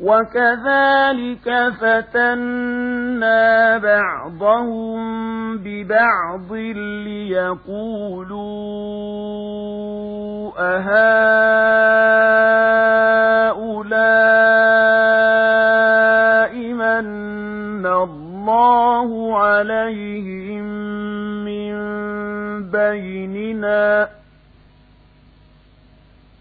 وكذلك فتنا بعضهم ببعض ليقولوا أهؤلاء من الله عليهم من بيننا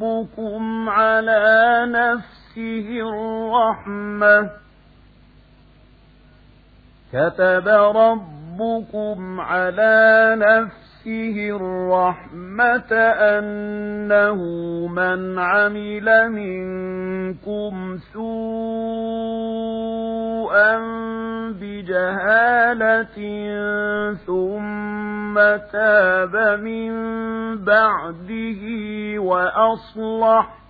ربكم على نفسه الرحمة كتب ربكم على نفسه الرحمة أنه من عمل منكم سوءا بجهالة ثم تاب من بعده وأصلح.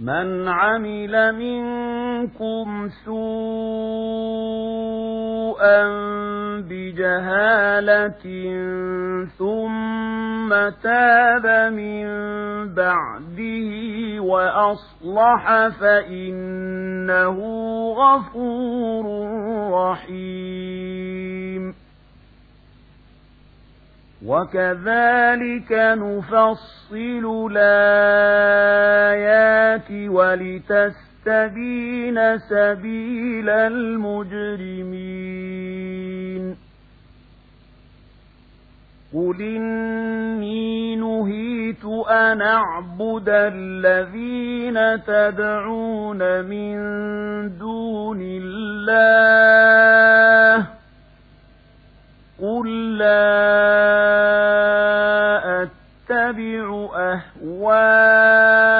من عمل منكم سوءا بجهالة ثم تاب من بعده وأصلح فإنه غفور رحيم. وكذلك نفصل الآيات ولتستبين سبيل المجرمين. قل إني نهيت أن أعبد الذين تدعون من دون الله قل لا أتبع أهواءكم قد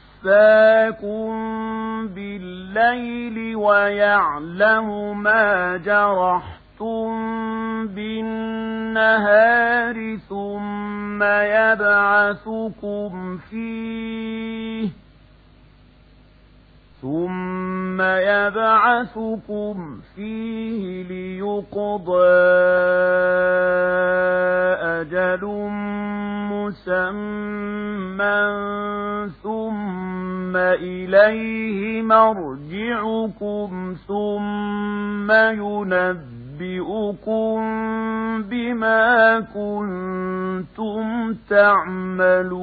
يتوفاكم بالليل ويعلم ما جرحتم بِالنَّهَارِ ثُمَّ يَبْعَثُكُمْ فِيهِ ثُمَّ يَبْعَثُكُمْ فِيهِ لِيُقْضَى أَجَلٌ مُّسَمًّى ثُمَّ إليه مرجعكم ثم ينبئكم بما كنتم تعملون.